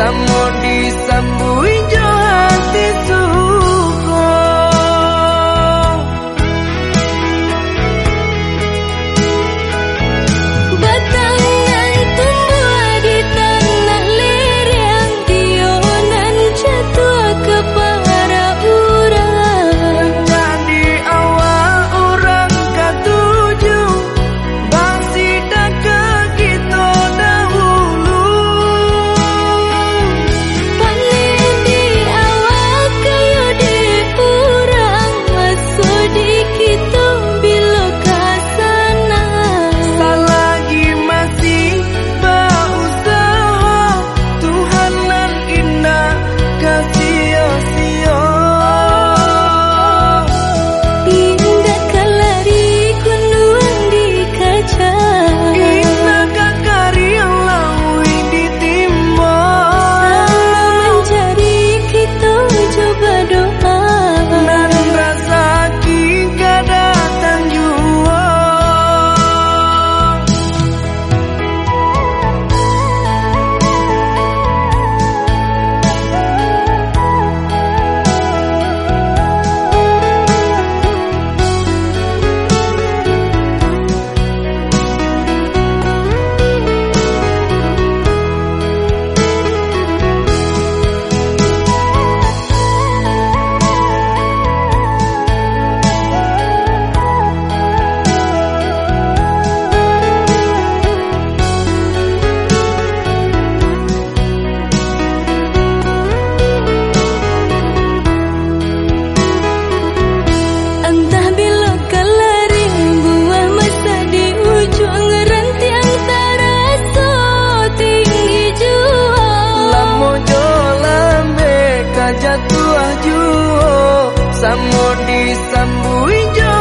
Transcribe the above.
Samo disambut Samu disambui jauh